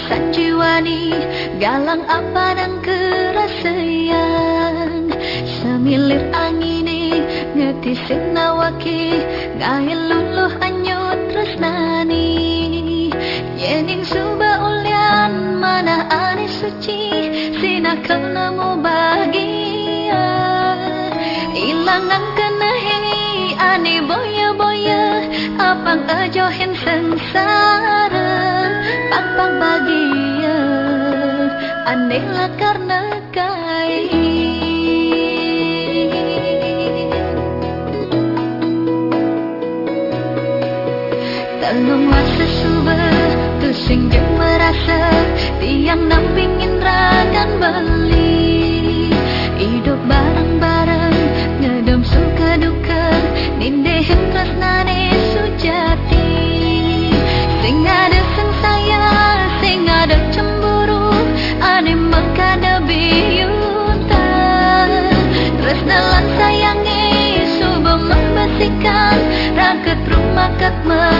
Tesan jiwani galang apa dan kerasayang Semilir angin ngeti sinawaki Ngail luluh anyut tresnani. Yening suba ulian mana ane suci Sina nemu bahagia. Ilangan kenahi ane boya-boya Apang ajohin sengsara Pang-pang bahagia Aneh lah karena kai Tolonglah sesubah Tusing yang merasa Tiang nampingin ragan beli rumah